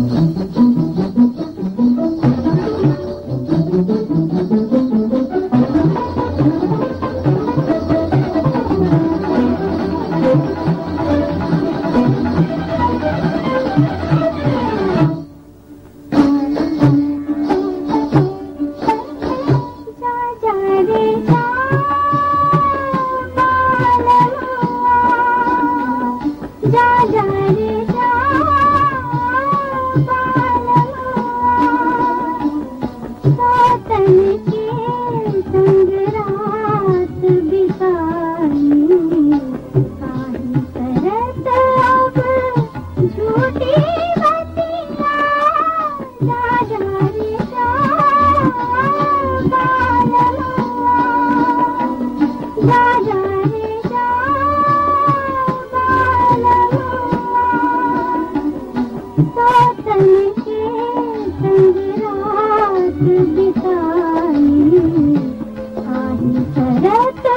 Mm-hmm. Let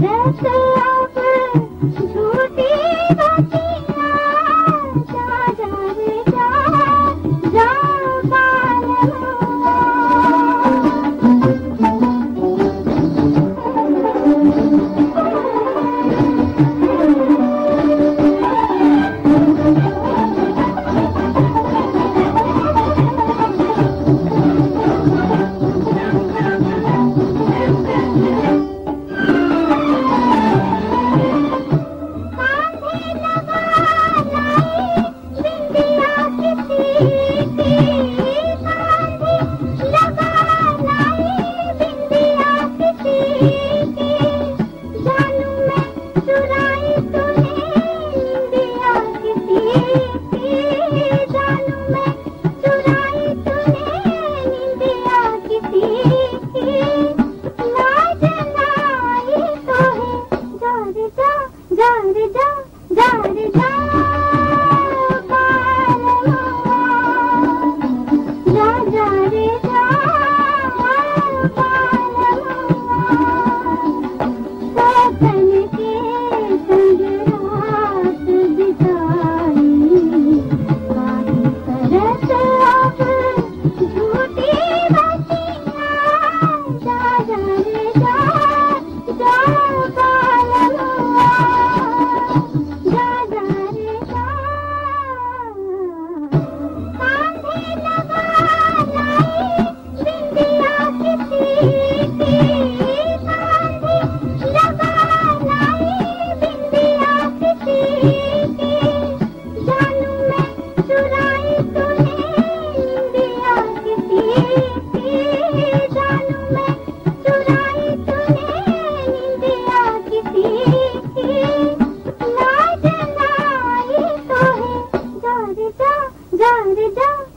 जा रे dum-de-dum.